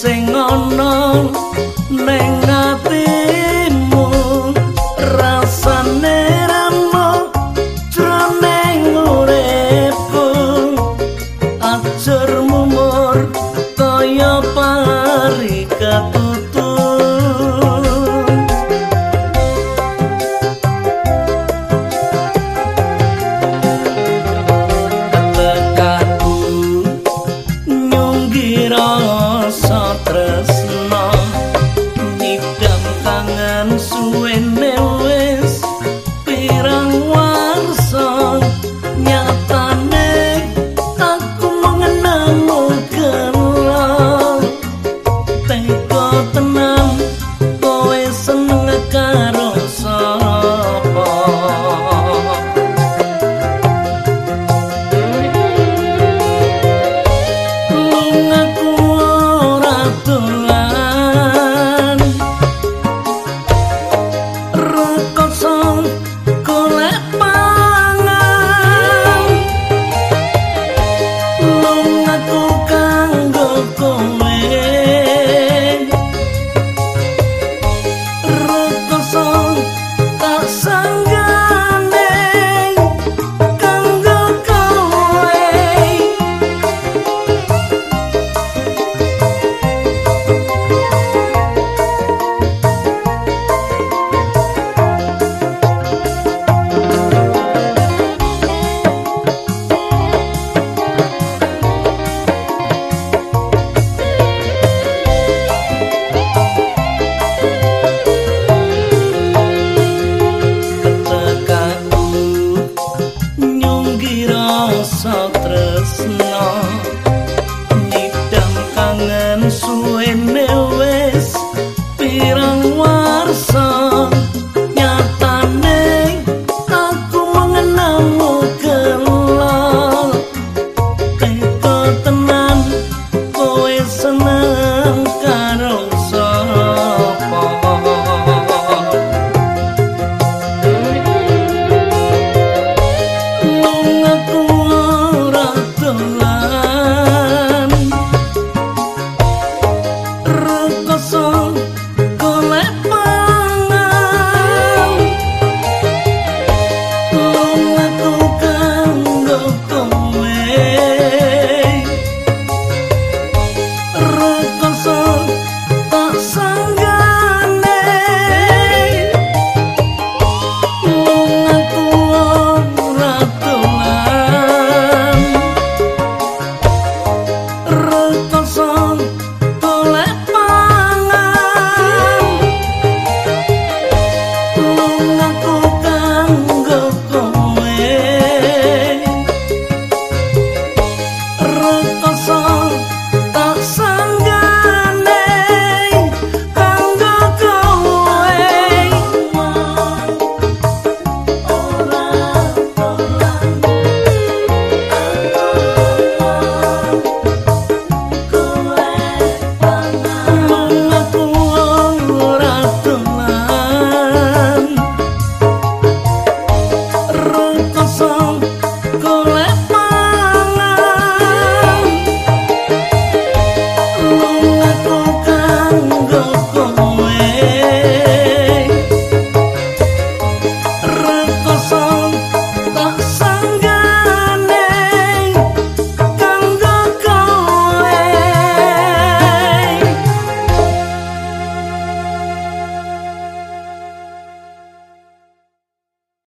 sing ana ning